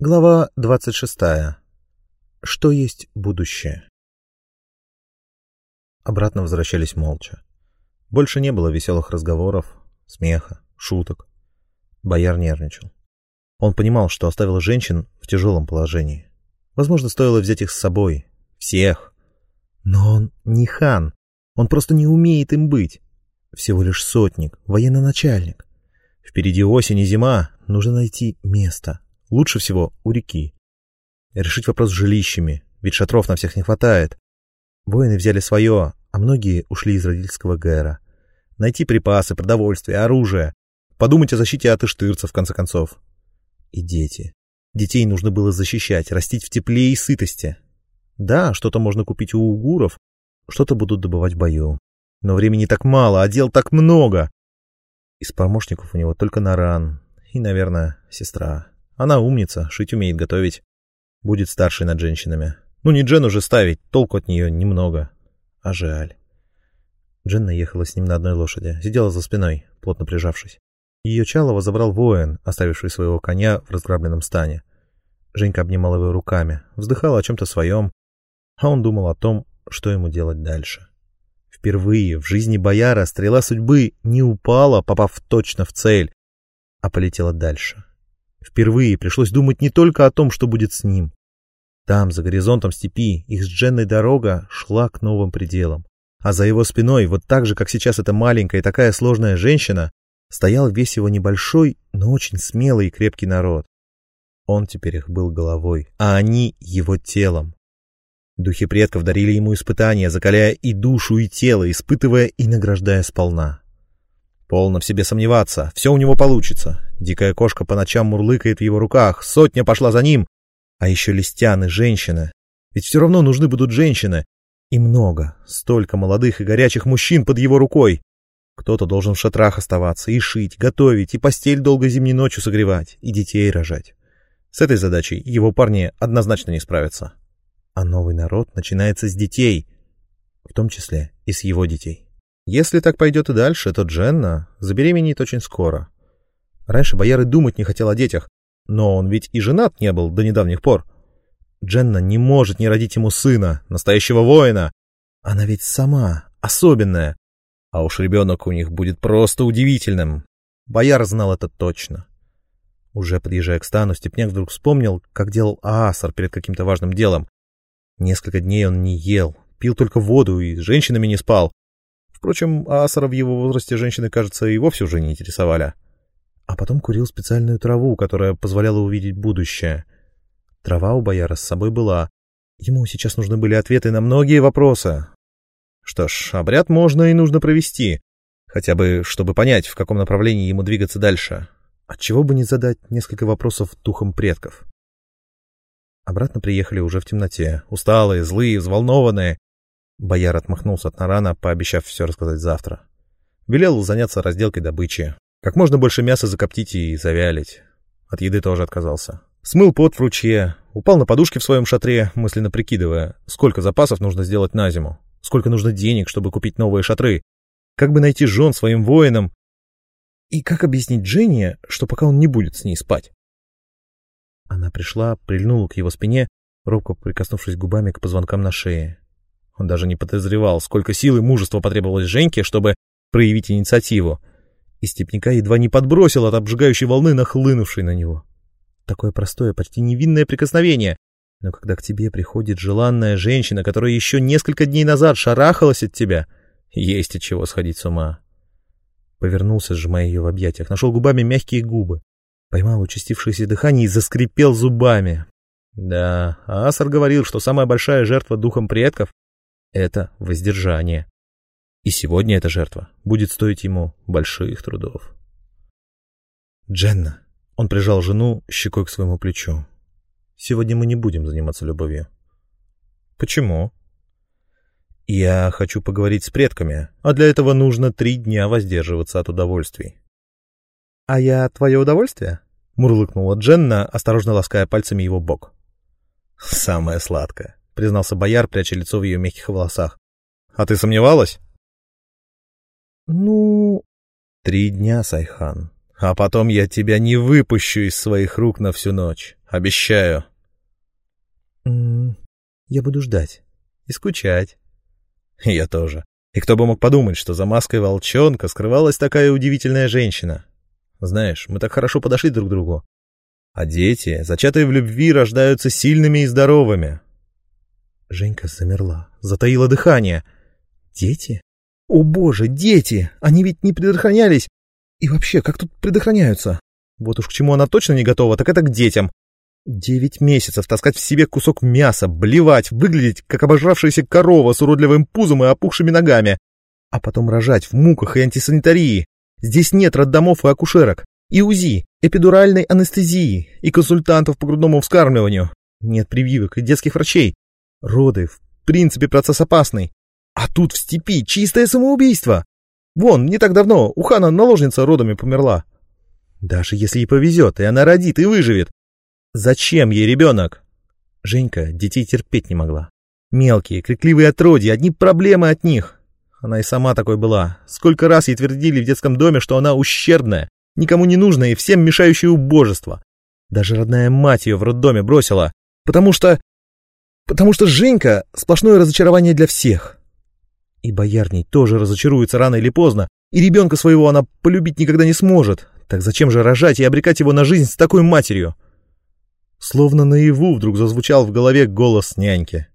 Глава 26. Что есть будущее? Обратно возвращались молча. Больше не было веселых разговоров, смеха, шуток. Бояр нервничал. Он понимал, что оставил женщин в тяжелом положении. Возможно, стоило взять их с собой. Всех. Но он не хан. Он просто не умеет им быть. Всего лишь сотник, военный начальник. Впереди осень и зима. Нужно найти место. Лучше всего у реки. Решить вопрос с жилищами, ведь шатров на всех не хватает. Воины взяли свое, а многие ушли из родительского гэра. Найти припасы, продовольствие, оружие. Подумать о защите от иштырца, в конце концов. И дети. Детей нужно было защищать, растить в тепле и сытости. Да, что-то можно купить у угуров, что-то будут добывать в бою. Но времени так мало, а дел так много. Из помощников у него только Наран и, наверное, сестра. Она умница, шить умеет, готовить. Будет старшей над женщинами. Ну, не Джен уже ставить, толку от нее немного. А жаль. Дженна ехала с ним на одной лошади, сидела за спиной, плотно прижавшись. Ее Чалова забрал воин, оставивший своего коня в разграбленном стане. Женька обнимала его руками, вздыхала о чем-то своем, а он думал о том, что ему делать дальше. Впервые в жизни бояра стрела судьбы не упала, попав точно в цель, а полетела дальше. Впервые пришлось думать не только о том, что будет с ним. Там, за горизонтом степи, их с Дженной дорога шла к новым пределам. А за его спиной, вот так же, как сейчас эта маленькая и такая сложная женщина, стоял весь его небольшой, но очень смелый и крепкий народ. Он теперь их был головой, а они его телом. Духи предков дарили ему испытания, закаляя и душу, и тело, испытывая и награждая сполна. Полно в себе сомневаться, все у него получится. Дикая кошка по ночам мурлыкает в его руках, сотня пошла за ним. А еще листяны, женщины. Ведь все равно нужны будут женщины. И много, столько молодых и горячих мужчин под его рукой. Кто-то должен в шатрах оставаться, и шить, готовить, и постель долго зимней ночью согревать, и детей рожать. С этой задачей его парни однозначно не справятся. А новый народ начинается с детей, в том числе и с его детей. Если так пойдет и дальше, то Дженна забеременеет очень скоро. Раньше бояр и думать не хотел о детях, но он ведь и женат не был до недавних пор. Дженна не может не родить ему сына, настоящего воина. Она ведь сама особенная. А уж ребенок у них будет просто удивительным. Бояр знал это точно. Уже подъезжая к стану, Степняк вдруг вспомнил, как делал Аасар перед каким-то важным делом. Несколько дней он не ел, пил только воду и с женщинами не спал. Впрочем, Асара в его возрасте женщины, кажется, и вовсе уже не интересовали. А потом курил специальную траву, которая позволяла увидеть будущее. Трава у бояра с собой была. Ему сейчас нужны были ответы на многие вопросы. Что ж, обряд можно и нужно провести. Хотя бы, чтобы понять, в каком направлении ему двигаться дальше. Отчего бы не задать несколько вопросов духом предков. Обратно приехали уже в темноте, усталые, злые, взволнованные. Бояр отмахнулся от Нарана, пообещав все рассказать завтра. Велел заняться разделкой добычи. Как можно больше мяса закоптить и завялить. От еды тоже отказался. Смыл пот в ручье, упал на подушке в своем шатре, мысленно прикидывая, сколько запасов нужно сделать на зиму, сколько нужно денег, чтобы купить новые шатры, как бы найти жен своим воинам, и как объяснить Дженни, что пока он не будет с ней спать. Она пришла, прильнула к его спине, робко прикоснувшись губами к позвонкам на шее. Он даже не подозревал, сколько сил и мужества потребовалось Женьке, чтобы проявить инициативу. И степняка едва не подбросил от обжигающей волны, нахлынувшей на него. Такое простое, почти невинное прикосновение. Но когда к тебе приходит желанная женщина, которая еще несколько дней назад шарахалась от тебя, есть от чего сходить с ума. Повернулся, сжимая ее в объятиях, нашел губами мягкие губы, поймал участившееся дыхание и заскрипел зубами. Да, Асар говорил, что самая большая жертва духом предков это воздержание. И сегодня эта жертва будет стоить ему больших трудов. «Дженна!» — он прижал жену щекой к своему плечу. «Сегодня мы не будем заниматься любовью». «Почему?» «Я хочу поговорить с предками, а для этого нужно три дня воздерживаться от удовольствий». «А я твое удовольствие?» — мурлыкнула Дженна, осторожно лаская пальцами его бок. «Самое сладкое», — признался бояр, пряча лицо в ее мягких волосах. — А ты сомневалась? — Ну... — Три дня, Сайхан. А потом я тебя не выпущу из своих рук на всю ночь. Обещаю. я буду ждать. И скучать. Я тоже. И кто бы мог подумать, что за маской волчонка скрывалась такая удивительная женщина. Знаешь, мы так хорошо подошли друг к другу. А дети, зачатые в любви, рождаются сильными и здоровыми. Женька замерла, затаила дыхание. Дети? О боже, дети! Они ведь не предохранялись. И вообще, как тут предохраняются? Вот уж к чему она точно не готова, так это к детям. Девять месяцев таскать в себе кусок мяса, блевать, выглядеть, как обожравшаяся корова с уродливым пузом и опухшими ногами. А потом рожать в муках и антисанитарии. Здесь нет роддомов и акушерок, и УЗИ, эпидуральной анестезии, и консультантов по грудному вскармливанию. Нет прививок и детских врачей. Роды, в принципе, процесс опасный. А тут в степи чистое самоубийство. Вон, не так давно у хана наложница родами померла. Даже если ей повезет, и она родит, и выживет. Зачем ей ребенок? Женька детей терпеть не могла. Мелкие, крикливые отродья, одни проблемы от них. Она и сама такой была. Сколько раз ей твердили в детском доме, что она ущербная, никому не нужная и всем мешающее убожество. Даже родная мать ее в роддоме бросила, потому что... Потому что Женька — сплошное разочарование для всех. И боярней тоже разочаруется рано или поздно, и ребенка своего она полюбить никогда не сможет. Так зачем же рожать и обрекать его на жизнь с такой матерью? Словно наяву вдруг зазвучал в голове голос няньки.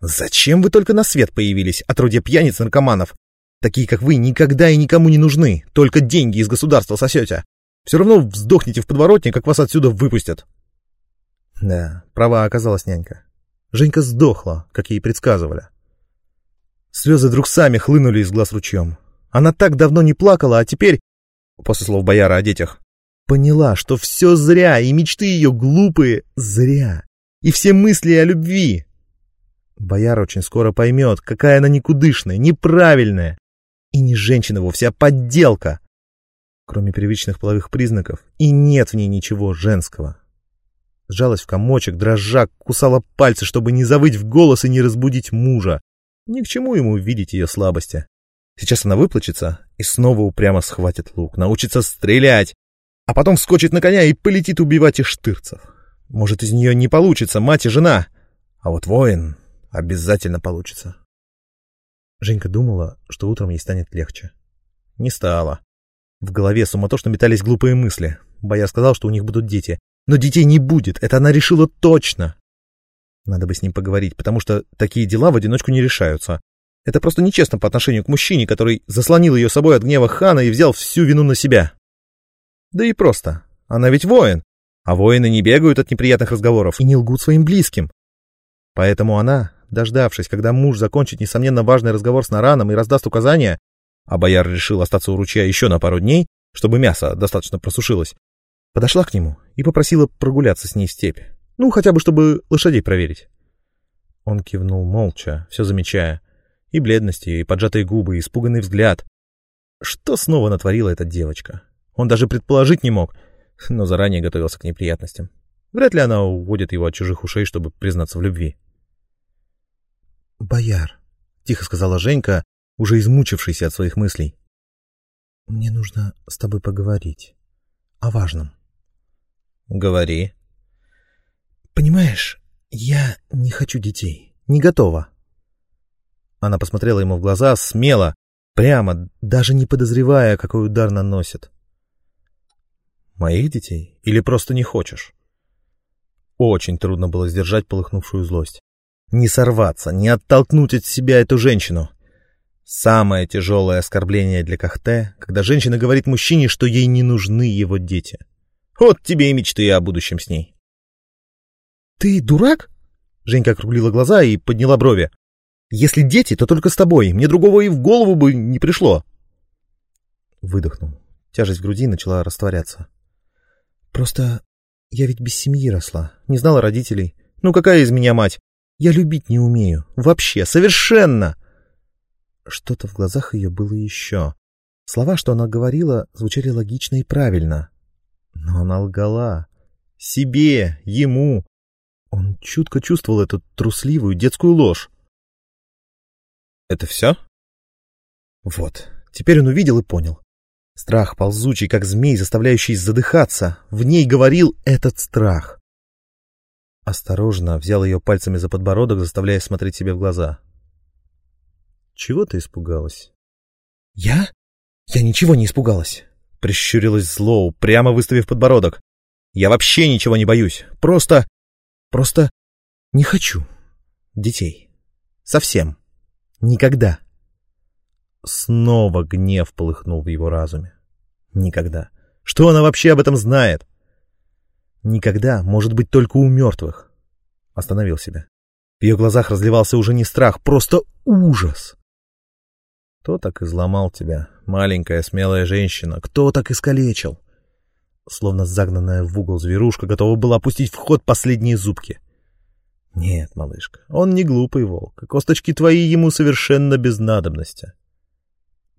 «Зачем вы только на свет появились, отродье пьяниц и наркоманов? Такие, как вы, никогда и никому не нужны, только деньги из государства сосете. Все равно вздохнете в подворотне, как вас отсюда выпустят». Да, права оказалась нянька. Женька сдохла, как ей предсказывали. Слезы вдруг сами хлынули из глаз ручьем. Она так давно не плакала, а теперь, после слов бояра о детях, поняла, что все зря, и мечты ее глупые зря, и все мысли о любви Бояр очень скоро поймет, какая она никудышная, неправильная. И не женщина вовсе, а подделка. Кроме первичных половых признаков, и нет в ней ничего женского. Сжалась в комочек, дрожа, кусала пальцы, чтобы не завыть в голос и не разбудить мужа. Ни к чему ему видеть ее слабости. Сейчас она выплачется и снова упрямо схватит лук, научится стрелять, а потом вскочит на коня и полетит убивать иштырцев. Может, из нее не получится мать и жена, а вот воин Обязательно получится. Женька думала, что утром ей станет легче. Не стало. В голове суматошно метались глупые мысли. Бояр сказал, что у них будут дети. Но детей не будет, это она решила точно. Надо бы с ним поговорить, потому что такие дела в одиночку не решаются. Это просто нечестно по отношению к мужчине, который заслонил ее собой от гнева хана и взял всю вину на себя. Да и просто. Она ведь воин. А воины не бегают от неприятных разговоров и не лгут своим близким. Поэтому она Дождавшись, когда муж закончит, несомненно, важный разговор с Нараном и раздаст указания, а бояр решил остаться у ручья еще на пару дней, чтобы мясо достаточно просушилось, подошла к нему и попросила прогуляться с ней в степь. Ну, хотя бы, чтобы лошадей проверить. Он кивнул молча, все замечая. И бледности, и поджатые губы, и испуганный взгляд. Что снова натворила эта девочка? Он даже предположить не мог, но заранее готовился к неприятностям. Вряд ли она уводит его от чужих ушей, чтобы признаться в любви. «Бояр», — тихо сказала Женька, уже измучившийся от своих мыслей. «Мне нужно с тобой поговорить. О важном». «Говори». «Понимаешь, я не хочу детей. Не готова». Она посмотрела ему в глаза смело, прямо, даже не подозревая, какой удар наносит. «Моих детей? Или просто не хочешь?» Очень трудно было сдержать полыхнувшую злость. Не сорваться, не оттолкнуть от себя эту женщину. Самое тяжелое оскорбление для Кахте, когда женщина говорит мужчине, что ей не нужны его дети. Вот тебе и мечты о будущем с ней. «Ты дурак?» Женька округлила глаза и подняла брови. «Если дети, то только с тобой. Мне другого и в голову бы не пришло». Выдохнул. Тяжесть в груди начала растворяться. «Просто я ведь без семьи росла, не знала родителей. Ну какая из меня мать? Я любить не умею. Вообще, совершенно!» Что-то в глазах ее было еще. Слова, что она говорила, звучали логично и правильно. Но она лгала. Себе, ему. Он чутко чувствовал эту трусливую детскую ложь. «Это все?» Вот, теперь он увидел и понял. Страх ползучий, как змей, заставляющий задыхаться. В ней говорил этот страх. Осторожно взял ее пальцами за подбородок, заставляя смотреть себе в глаза. «Чего ты испугалась?» «Я? Я ничего не испугалась!» Прищурилась Злоу, прямо выставив подбородок. «Я вообще ничего не боюсь. Просто... просто не хочу детей. Совсем. Никогда». Снова гнев полыхнул в его разуме. Никогда. Что она вообще об этом знает? Никогда может быть только у мертвых. Остановил себя. В ее глазах разливался уже не страх, просто ужас. Кто так изломал тебя, маленькая смелая женщина? Кто так искалечил? Словно загнанная в угол зверушка готова была пустить в ход последние зубки. Нет, малышка, он не глупый волк, косточки твои ему совершенно без надобности.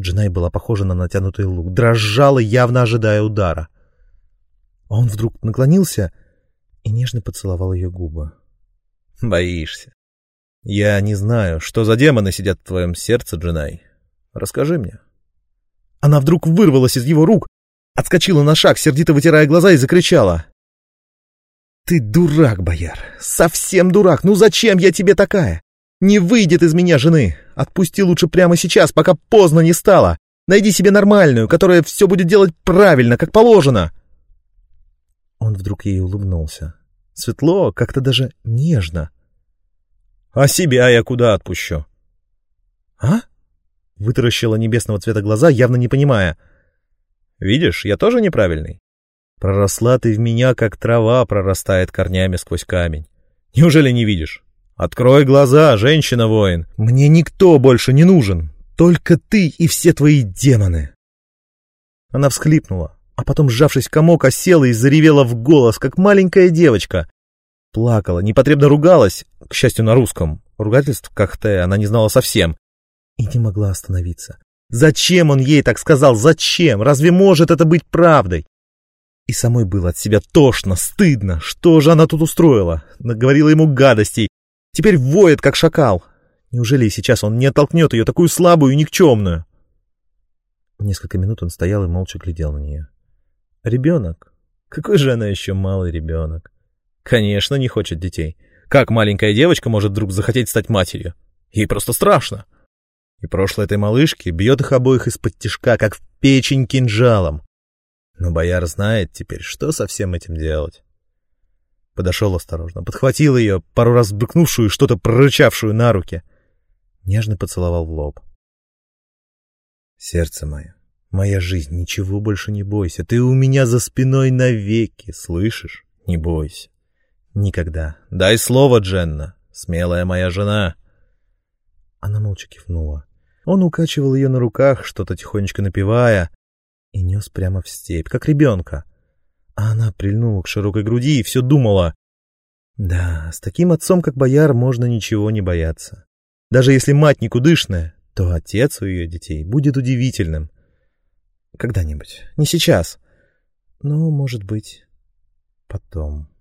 Джинай была похожа на натянутый лук, дрожала, явно ожидая удара. Он вдруг наклонился и нежно поцеловал ее губы. «Боишься. Я не знаю, что за демоны сидят в твоем сердце, Джинай. Расскажи мне». Она вдруг вырвалась из его рук, отскочила на шаг, сердито вытирая глаза и закричала. «Ты дурак, бояр! Совсем дурак! Ну зачем я тебе такая? Не выйдет из меня жены! Отпусти лучше прямо сейчас, пока поздно не стало. Найди себе нормальную, которая все будет делать правильно, как положено. Он вдруг ей улыбнулся. Светло, как-то даже нежно. А себя я куда отпущу? А? Вытаращила небесного цвета глаза, явно не понимая. Видишь, я тоже неправильный. Проросла ты в меня, как трава прорастает корнями сквозь камень. Неужели не видишь? Открой глаза, женщина-воин. Мне никто больше не нужен. Только ты и все твои демоны. Она всхлипнула, а потом, сжавшись в комок, осела и заревела в голос, как маленькая девочка. Плакала, непотребно ругалась, к счастью, на русском. Ругательств Кахте она не знала совсем. И не могла остановиться. Зачем он ей так сказал? Зачем? Разве может это быть правдой? И самой было от себя тошно, стыдно. Что же она тут устроила? Наговорила ему гадостей, Теперь воет, как шакал. Неужели и сейчас он не оттолкнет ее, такую слабую и никчемную? Несколько минут он стоял и молча глядел на нее. Ребенок? Какой же она еще малый ребенок? Конечно, не хочет детей. Как маленькая девочка может вдруг захотеть стать матерью? Ей просто страшно. И прошлое этой малышки бьет их обоих из-под тишка, как в печень кинжалом. Но бояр знает теперь, что со всем этим делать. Подошел осторожно, подхватил ее, пару раз брыкнувшую и что-то прорычавшую на руки. Нежно поцеловал в лоб. Сердце мое, моя жизнь, ничего больше не бойся. Ты у меня за спиной навеки, слышишь? Не бойся. Никогда. Дай слово, Дженна, смелая моя жена. Она молча кивнула. Он укачивал ее на руках, что-то тихонечко напевая, и нес прямо в степь, как ребенка. А она прильнула к широкой груди и все думала. Да, с таким отцом, как бояр, можно ничего не бояться. Даже если мать никудышная, то отец у ее детей будет удивительным. Когда-нибудь. Не сейчас. Но, может быть, потом.